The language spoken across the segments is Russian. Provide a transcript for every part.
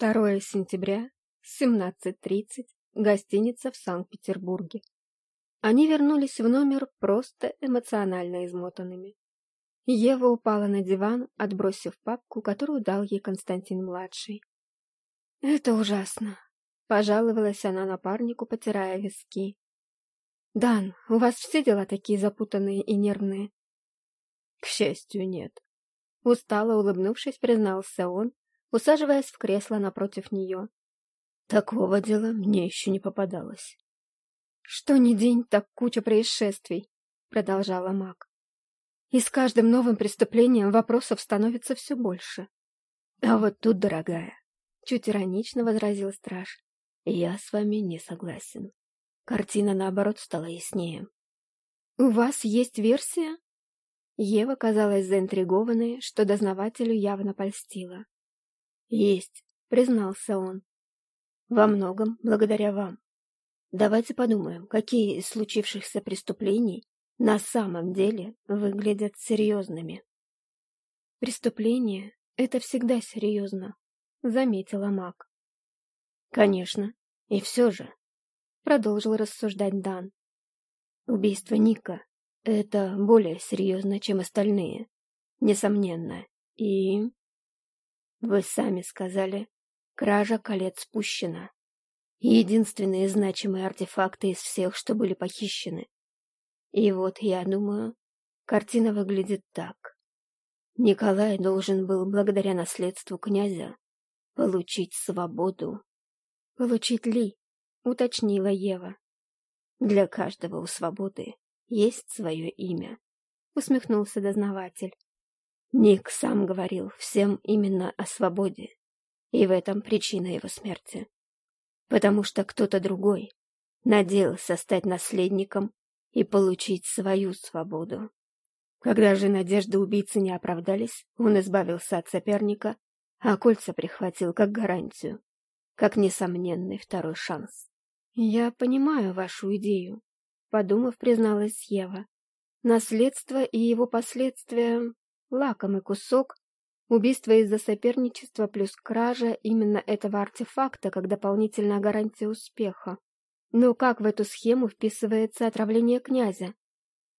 2 сентября, 17.30, гостиница в Санкт-Петербурге. Они вернулись в номер просто эмоционально измотанными. Ева упала на диван, отбросив папку, которую дал ей Константин-младший. «Это ужасно», — пожаловалась она напарнику, потирая виски. «Дан, у вас все дела такие запутанные и нервные?» «К счастью, нет», — устало улыбнувшись, признался он, усаживаясь в кресло напротив нее. Такого дела мне еще не попадалось. Что ни день, так куча происшествий, продолжала Мак. И с каждым новым преступлением вопросов становится все больше. А вот тут, дорогая, чуть иронично возразил страж. Я с вами не согласен. Картина, наоборот, стала яснее. У вас есть версия? Ева казалась заинтригованной, что дознавателю явно польстила. «Есть», — признался он. «Во многом благодаря вам. Давайте подумаем, какие из случившихся преступлений на самом деле выглядят серьезными». «Преступление — это всегда серьезно», — заметила Мак. «Конечно, и все же», — продолжил рассуждать Дан. «Убийство Ника — это более серьезно, чем остальные, несомненно, и вы сами сказали, кража колец спущена. Единственные значимые артефакты из всех, что были похищены. И вот, я думаю, картина выглядит так. Николай должен был, благодаря наследству князя, получить свободу. «Получить ли?» — уточнила Ева. «Для каждого у свободы есть свое имя», — усмехнулся дознаватель. Ник сам говорил всем именно о свободе, и в этом причина его смерти. Потому что кто-то другой надеялся стать наследником и получить свою свободу. Когда же надежды убийцы не оправдались, он избавился от соперника, а кольца прихватил как гарантию, как несомненный второй шанс. «Я понимаю вашу идею», — подумав, призналась Ева. «Наследство и его последствия Лакомый кусок. Убийство из-за соперничества плюс кража именно этого артефакта как дополнительная гарантия успеха. Но как в эту схему вписывается отравление князя?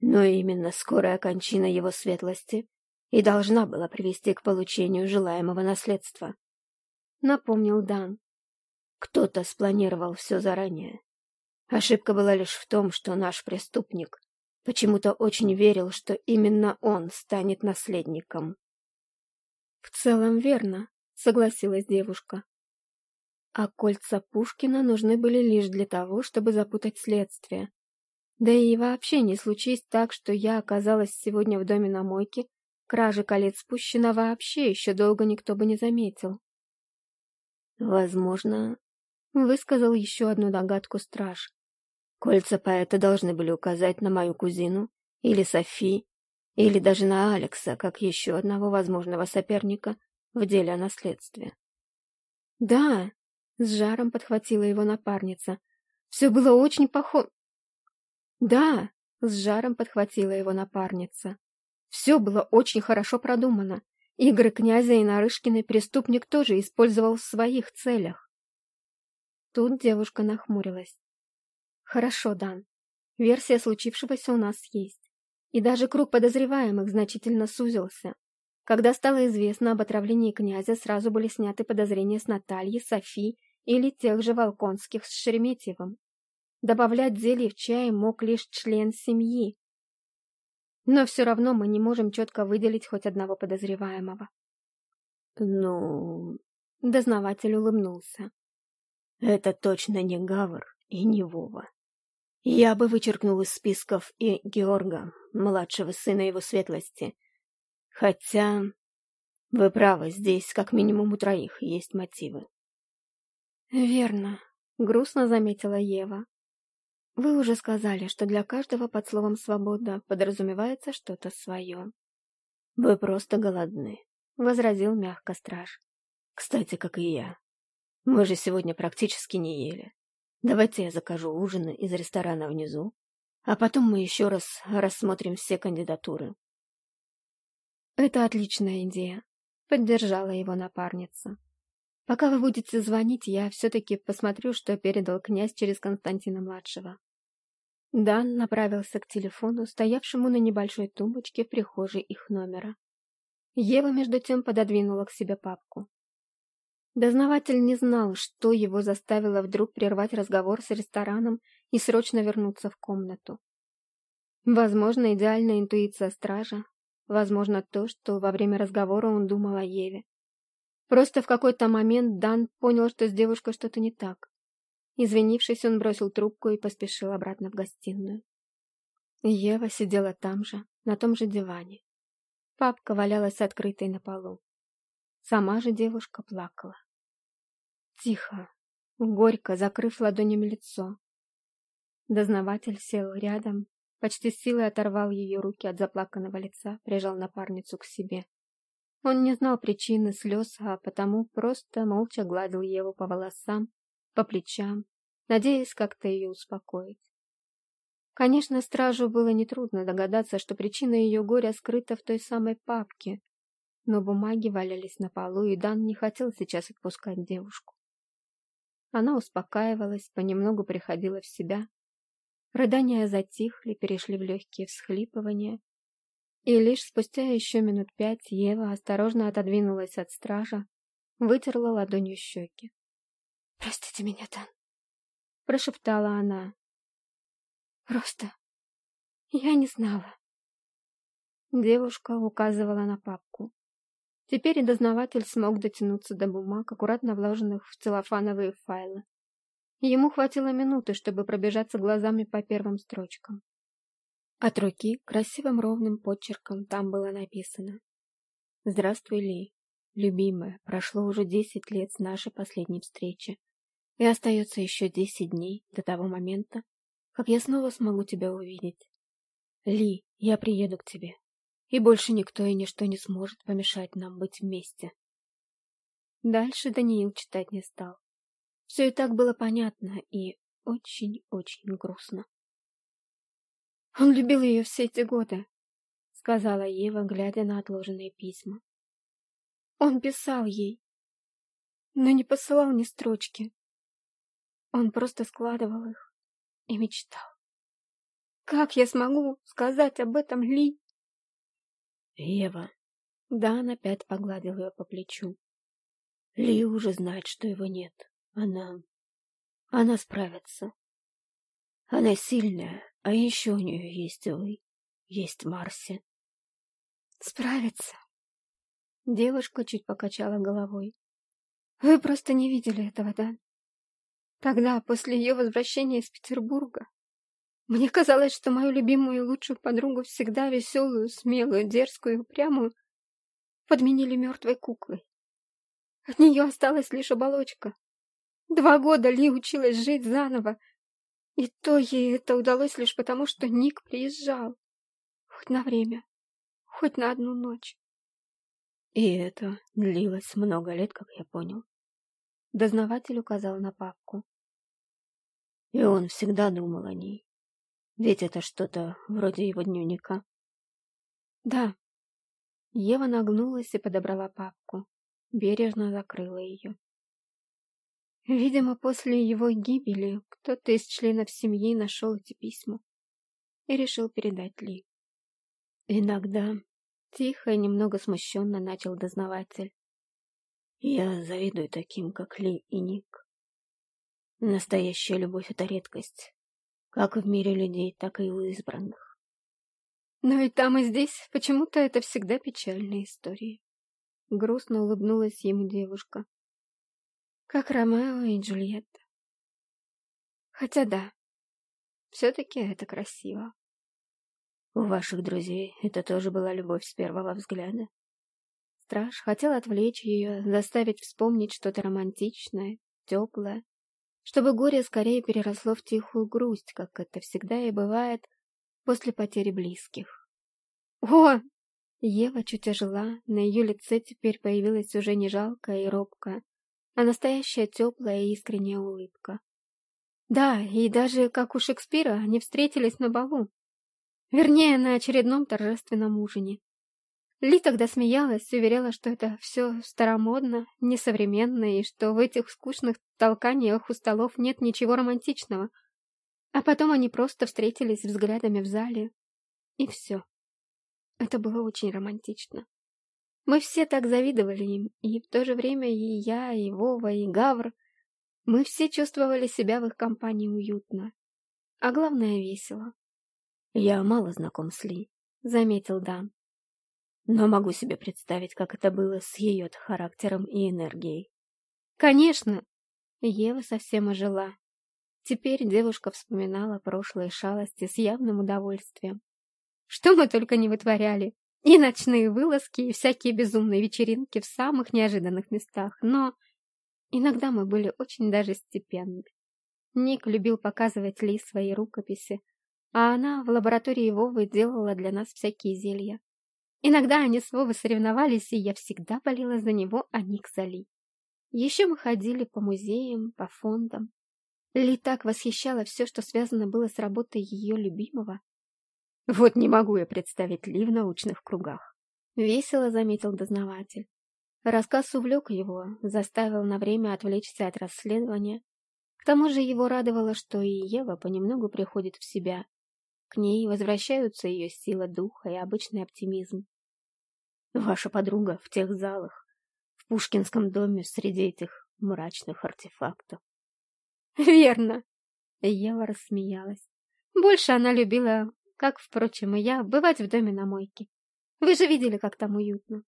Но именно скорая кончина его светлости и должна была привести к получению желаемого наследства. Напомнил Дан. Кто-то спланировал все заранее. Ошибка была лишь в том, что наш преступник Почему-то очень верил, что именно он станет наследником. «В целом верно», — согласилась девушка. А кольца Пушкина нужны были лишь для того, чтобы запутать следствие. Да и вообще не случись так, что я оказалась сегодня в доме на мойке, кражи колец Пущина вообще еще долго никто бы не заметил. «Возможно», — высказал еще одну догадку страж. Кольца поэта должны были указать на мою кузину, или Софи, или даже на Алекса, как еще одного возможного соперника в деле о наследстве. «Да», — с жаром подхватила его напарница, — «все было очень похоже...» «Да», — с жаром подхватила его напарница, — «все было очень хорошо продумано. Игры князя и Нарышкиной преступник тоже использовал в своих целях». Тут девушка нахмурилась. Хорошо, Дан. Версия случившегося у нас есть. И даже круг подозреваемых значительно сузился. Когда стало известно об отравлении князя, сразу были сняты подозрения с Натальи, Софи или тех же Волконских с Шереметьевым. Добавлять зелье в чай мог лишь член семьи. Но все равно мы не можем четко выделить хоть одного подозреваемого. Ну... Дознаватель улыбнулся. Это точно не Гавр и не Вова. Я бы вычеркнул из списков и Георга, младшего сына его светлости. Хотя, вы правы, здесь как минимум у троих есть мотивы. Верно, грустно заметила Ева. Вы уже сказали, что для каждого под словом «свобода» подразумевается что-то свое. Вы просто голодны, — возразил мягко страж. Кстати, как и я. Мы же сегодня практически не ели. Давайте я закажу ужин из ресторана внизу, а потом мы еще раз рассмотрим все кандидатуры. Это отличная идея, поддержала его напарница. Пока вы будете звонить, я все-таки посмотрю, что передал князь через Константина-младшего». Дан направился к телефону, стоявшему на небольшой тумбочке в прихожей их номера. Ева, между тем, пододвинула к себе папку. Дознаватель не знал, что его заставило вдруг прервать разговор с рестораном и срочно вернуться в комнату. Возможно, идеальная интуиция стража, возможно, то, что во время разговора он думал о Еве. Просто в какой-то момент Дан понял, что с девушкой что-то не так. Извинившись, он бросил трубку и поспешил обратно в гостиную. Ева сидела там же, на том же диване. Папка валялась открытой на полу. Сама же девушка плакала. Тихо, горько, закрыв ладонями лицо. Дознаватель сел рядом, почти силой оторвал ее руки от заплаканного лица, прижал напарницу к себе. Он не знал причины слез, а потому просто молча гладил Еву по волосам, по плечам, надеясь как-то ее успокоить. Конечно, стражу было нетрудно догадаться, что причина ее горя скрыта в той самой папке, но бумаги валялись на полу, и Дан не хотел сейчас отпускать девушку. Она успокаивалась, понемногу приходила в себя. Рыдания затихли, перешли в легкие всхлипывания, и лишь спустя еще минут пять Ева осторожно отодвинулась от стража, вытерла ладонью щеки. «Простите меня, Дан», — прошептала она. «Просто я не знала». Девушка указывала на папку. Теперь и дознаватель смог дотянуться до бумаг, аккуратно вложенных в целлофановые файлы. Ему хватило минуты, чтобы пробежаться глазами по первым строчкам. От руки красивым ровным почерком там было написано «Здравствуй, Ли. Любимая, прошло уже десять лет с нашей последней встречи, и остается еще десять дней до того момента, как я снова смогу тебя увидеть. Ли, я приеду к тебе, и больше никто и ничто не сможет помешать нам быть вместе». Дальше Даниил читать не стал. Все и так было понятно и очень-очень грустно. Он любил ее все эти годы, сказала Ева, глядя на отложенные письма. Он писал ей, но не посылал ни строчки. Он просто складывал их и мечтал. Как я смогу сказать об этом Ли? Ева. Дан опять погладил ее по плечу. Ли уже знает, что его нет. Она... Она справится. Она сильная, а еще у нее есть вы, есть Марси. Справится. Девушка чуть покачала головой. Вы просто не видели этого, да? Тогда, после ее возвращения из Петербурга, мне казалось, что мою любимую и лучшую подругу, всегда веселую, смелую, дерзкую и упрямую, подменили мертвой куклой. От нее осталась лишь оболочка. Два года Ли училась жить заново, и то ей это удалось лишь потому, что Ник приезжал. Хоть на время, хоть на одну ночь. И это длилось много лет, как я понял. Дознаватель указал на папку. И он всегда думал о ней. Ведь это что-то вроде его дневника. Да. Ева нагнулась и подобрала папку. Бережно закрыла ее. Видимо, после его гибели кто-то из членов семьи нашел эти письма и решил передать Ли. Иногда, тихо и немного смущенно начал дознаватель. Я завидую таким, как Ли и Ник. Настоящая любовь — это редкость, как в мире людей, так и у избранных. Но и там, и здесь почему-то это всегда печальные истории. Грустно улыбнулась ему девушка как Ромео и Джульетта. Хотя да, все-таки это красиво. У ваших друзей это тоже была любовь с первого взгляда. Страж хотел отвлечь ее, заставить вспомнить что-то романтичное, теплое, чтобы горе скорее переросло в тихую грусть, как это всегда и бывает после потери близких. О! Ева чуть ожила, на ее лице теперь появилась уже не жалкая и робкая, а настоящая теплая и искренняя улыбка. Да, и даже, как у Шекспира, они встретились на балу. Вернее, на очередном торжественном ужине. Ли тогда смеялась, уверяла, что это все старомодно, несовременно, и что в этих скучных толканиях у столов нет ничего романтичного. А потом они просто встретились взглядами в зале, и все. Это было очень романтично. Мы все так завидовали им, и в то же время и я, и Вова, и Гавр. Мы все чувствовали себя в их компании уютно. А главное, весело. «Я мало знаком с Ли», — заметил Дан. «Но могу себе представить, как это было с ее характером и энергией». «Конечно!» Ева совсем ожила. Теперь девушка вспоминала прошлые шалости с явным удовольствием. Что мы только не вытворяли. И ночные вылазки, и всякие безумные вечеринки в самых неожиданных местах. Но иногда мы были очень даже степенны. Ник любил показывать Ли свои рукописи, а она в лаборатории Вовы делала для нас всякие зелья. Иногда они с Вовой соревновались, и я всегда болела за него, а Ник за Ли. Еще мы ходили по музеям, по фондам. Ли так восхищала все, что связано было с работой ее любимого. Вот не могу я представить Ли в научных кругах. Весело заметил дознаватель. Рассказ увлек его, заставил на время отвлечься от расследования. К тому же его радовало, что и Ева понемногу приходит в себя. К ней возвращаются ее сила духа и обычный оптимизм. Ваша подруга в тех залах, в Пушкинском доме среди этих мрачных артефактов. Верно. Ева рассмеялась. Больше она любила как, впрочем, и я, бывать в доме на мойке. Вы же видели, как там уютно.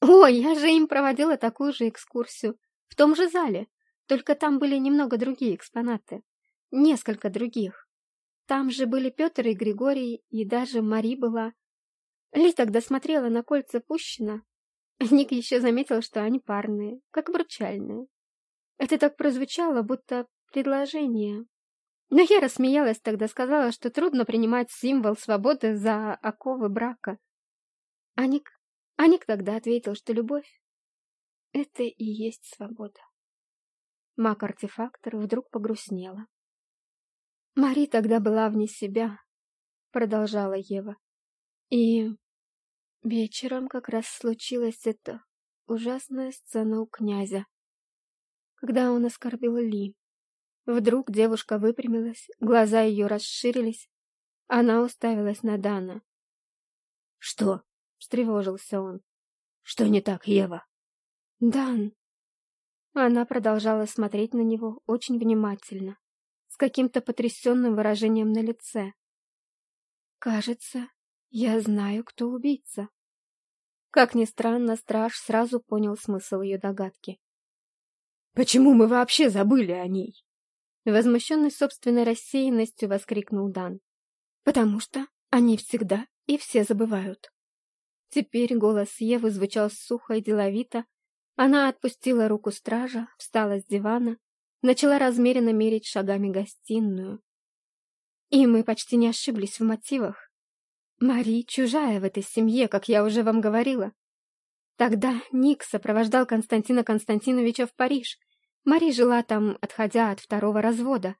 Ой, я же им проводила такую же экскурсию, в том же зале, только там были немного другие экспонаты. Несколько других. Там же были Петр и Григорий, и даже Мари была. Ли тогда смотрела на кольца Пущина. Ник еще заметил, что они парные, как обручальные. Это так прозвучало, будто предложение. Но я рассмеялась тогда, сказала, что трудно принимать символ свободы за оковы брака. Аник, Аник тогда ответил, что любовь — это и есть свобода. Маг-артефактор вдруг погрустнела. Мари тогда была вне себя, продолжала Ева. И вечером как раз случилась эта ужасная сцена у князя, когда он оскорбил Ли. Вдруг девушка выпрямилась, глаза ее расширились. Она уставилась на Дана. «Что?» — встревожился он. «Что не так, Ева?» «Дан!» Она продолжала смотреть на него очень внимательно, с каким-то потрясенным выражением на лице. «Кажется, я знаю, кто убийца». Как ни странно, страж сразу понял смысл ее догадки. «Почему мы вообще забыли о ней?» Возмущенный собственной рассеянностью воскликнул Дан. «Потому что они всегда и все забывают». Теперь голос Евы звучал сухо и деловито. Она отпустила руку стража, встала с дивана, начала размеренно мерить шагами гостиную. И мы почти не ошиблись в мотивах. Мари чужая в этой семье, как я уже вам говорила. Тогда Ник сопровождал Константина Константиновича в Париж — Мари жила там, отходя от второго развода,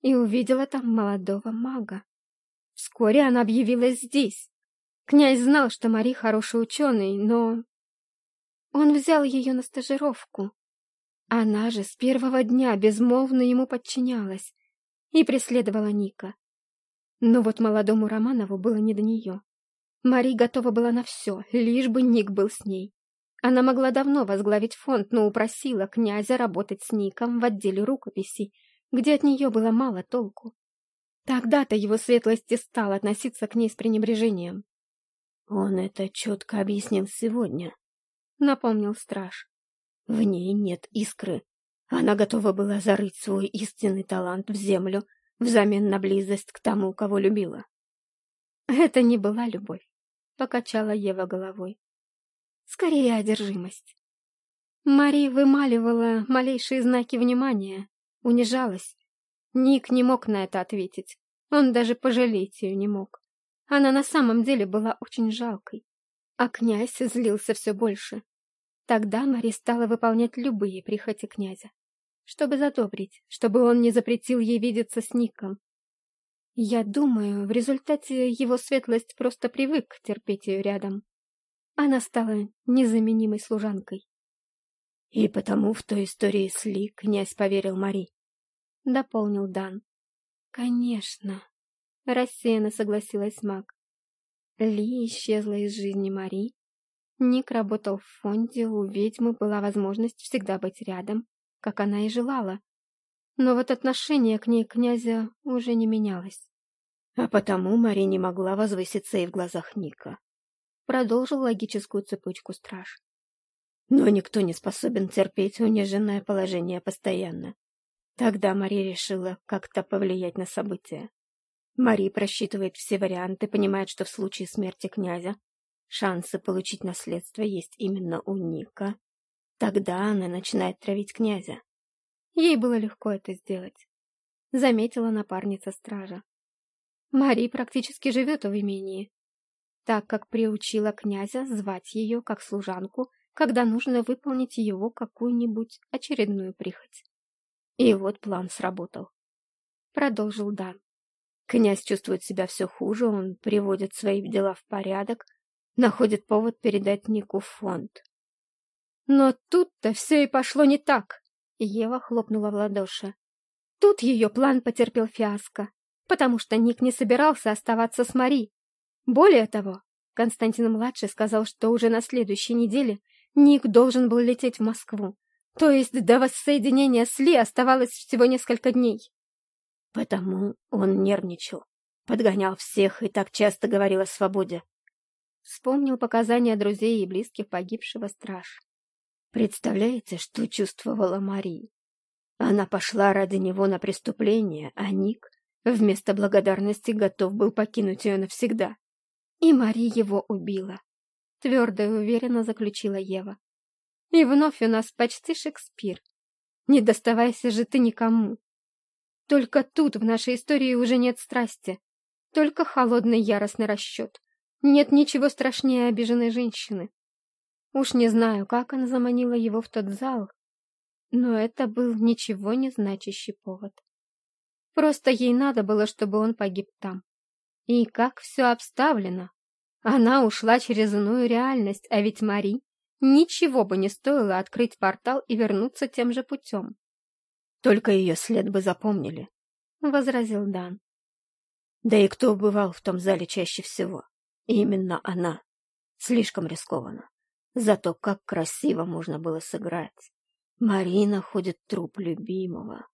и увидела там молодого мага. Вскоре она объявилась здесь. Князь знал, что Мари хороший ученый, но... Он взял ее на стажировку. Она же с первого дня безмолвно ему подчинялась и преследовала Ника. Но вот молодому Романову было не до нее. Мари готова была на все, лишь бы Ник был с ней. Она могла давно возглавить фонд, но упросила князя работать с Ником в отделе рукописей, где от нее было мало толку. Тогда-то его светлости стал относиться к ней с пренебрежением. «Он это четко объяснил сегодня», — напомнил страж. «В ней нет искры. Она готова была зарыть свой истинный талант в землю взамен на близость к тому, кого любила». «Это не была любовь», — покачала Ева головой скорее одержимость. Мари вымаливала малейшие знаки внимания, унижалась. Ник не мог на это ответить, он даже пожалеть ее не мог. Она на самом деле была очень жалкой, а князь злился все больше. Тогда Мари стала выполнять любые прихоти князя, чтобы задобрить, чтобы он не запретил ей видеться с Ником. Я думаю, в результате его светлость просто привык терпеть ее рядом. Она стала незаменимой служанкой. И потому в той истории с Ли князь поверил Мари. Дополнил Дан. Конечно. Рассеянно согласилась Мак. Ли исчезла из жизни Мари. Ник работал в фонде, у ведьмы была возможность всегда быть рядом, как она и желала. Но вот отношение к ней князя уже не менялось. А потому Мари не могла возвыситься и в глазах Ника. Продолжил логическую цепочку страж. Но никто не способен терпеть униженное положение постоянно. Тогда Мари решила как-то повлиять на события. Мари просчитывает все варианты, понимает, что в случае смерти князя шансы получить наследство есть именно у Ника. Тогда она начинает травить князя. Ей было легко это сделать. Заметила напарница стража. Мари практически живет в имении, так как приучила князя звать ее как служанку, когда нужно выполнить его какую-нибудь очередную прихоть. И вот план сработал. Продолжил Дан. Князь чувствует себя все хуже, он приводит свои дела в порядок, находит повод передать Нику фонд. Но тут-то все и пошло не так. Ева хлопнула в ладоши. Тут ее план потерпел фиаско потому что Ник не собирался оставаться с Мари. Более того, Константин-младший сказал, что уже на следующей неделе Ник должен был лететь в Москву, то есть до воссоединения с Ли оставалось всего несколько дней. Потому он нервничал, подгонял всех и так часто говорил о свободе. Вспомнил показания друзей и близких погибшего страж. Представляете, что чувствовала Мари? Она пошла ради него на преступление, а Ник Вместо благодарности готов был покинуть ее навсегда. И Мари его убила. Твердо и уверенно заключила Ева. И вновь у нас почти Шекспир. Не доставайся же ты никому. Только тут в нашей истории уже нет страсти. Только холодный яростный расчет. Нет ничего страшнее обиженной женщины. Уж не знаю, как она заманила его в тот зал, но это был ничего не значащий повод. Просто ей надо было, чтобы он погиб там. И как все обставлено. Она ушла через иную реальность, а ведь Мари ничего бы не стоило открыть портал и вернуться тем же путем. Только ее след бы запомнили, — возразил Дан. Да и кто бывал в том зале чаще всего? Именно она. Слишком рискованно. Зато как красиво можно было сыграть. Марина ходит труп любимого.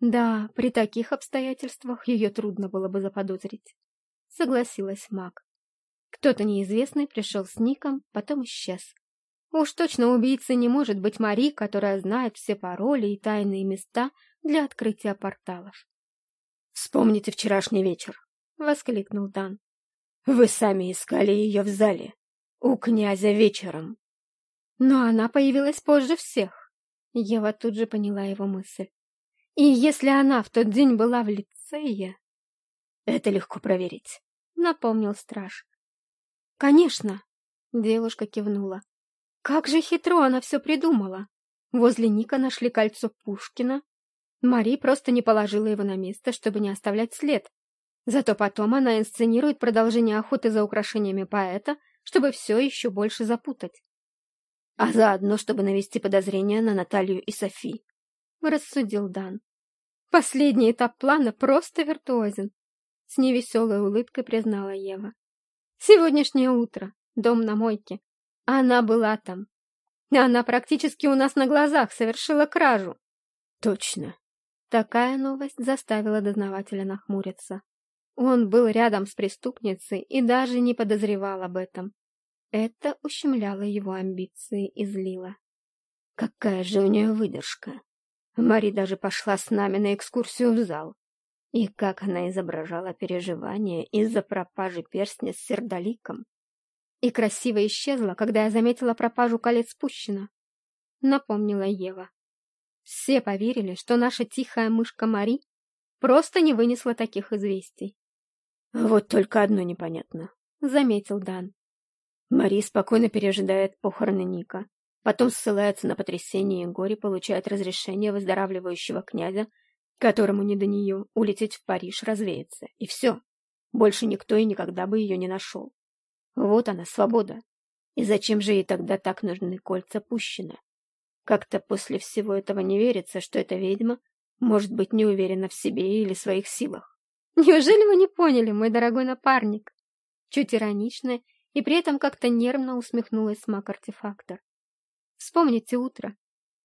Да, при таких обстоятельствах ее трудно было бы заподозрить. Согласилась Мак. Кто-то неизвестный пришел с Ником, потом исчез. Уж точно убийцей не может быть Мари, которая знает все пароли и тайные места для открытия порталов. «Вспомните вчерашний вечер», — воскликнул Дан. «Вы сами искали ее в зале. У князя вечером». Но она появилась позже всех. Ева тут же поняла его мысль. И если она в тот день была в лицее... Это легко проверить, напомнил страж. Конечно, девушка кивнула. Как же хитро она все придумала. Возле Ника нашли кольцо Пушкина. Мари просто не положила его на место, чтобы не оставлять след. Зато потом она инсценирует продолжение охоты за украшениями поэта, чтобы все еще больше запутать. А заодно, чтобы навести подозрения на Наталью и Софи. Рассудил Дан. Последний этап плана просто виртуозен. С невеселой улыбкой признала Ева. Сегодняшнее утро, дом на мойке. Она была там. Она практически у нас на глазах совершила кражу. Точно. Такая новость заставила дознавателя нахмуриться. Он был рядом с преступницей и даже не подозревал об этом. Это ущемляло его амбиции и злило. Какая же у нее выдержка! Мари даже пошла с нами на экскурсию в зал. И как она изображала переживание из-за пропажи перстня с сердоликом. И красиво исчезла, когда я заметила пропажу колец Пущина. Напомнила Ева. Все поверили, что наша тихая мышка Мари просто не вынесла таких известий. Вот только одно непонятно, заметил Дан. Мари спокойно пережидает похороны Ника. Потом ссылается на потрясение и горе, получает разрешение выздоравливающего князя, которому не до нее, улететь в Париж, развеяться. И все. Больше никто и никогда бы ее не нашел. Вот она, свобода. И зачем же ей тогда так нужны кольца Пущина? Как-то после всего этого не верится, что эта ведьма может быть не уверена в себе или своих силах. Неужели вы не поняли, мой дорогой напарник? Чуть иронично и при этом как-то нервно усмехнулась маг-артефактор. Вспомните утро.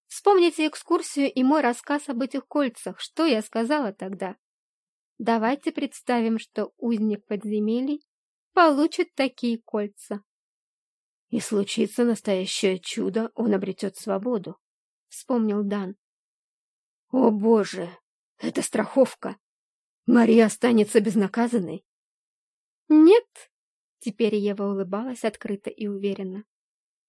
Вспомните экскурсию и мой рассказ об этих кольцах. Что я сказала тогда? Давайте представим, что узник подземелий получит такие кольца. И случится настоящее чудо, он обретет свободу, — вспомнил Дан. О, Боже, это страховка! Мария останется безнаказанной? Нет, теперь Ева улыбалась открыто и уверенно.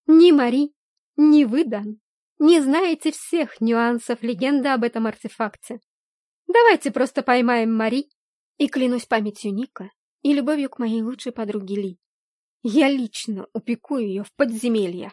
Ни Мари, ни вы, Дан, не знаете всех нюансов легенды об этом артефакте. Давайте просто поймаем Мари и, клянусь памятью Ника и любовью к моей лучшей подруге Ли, я лично упеку ее в подземелье.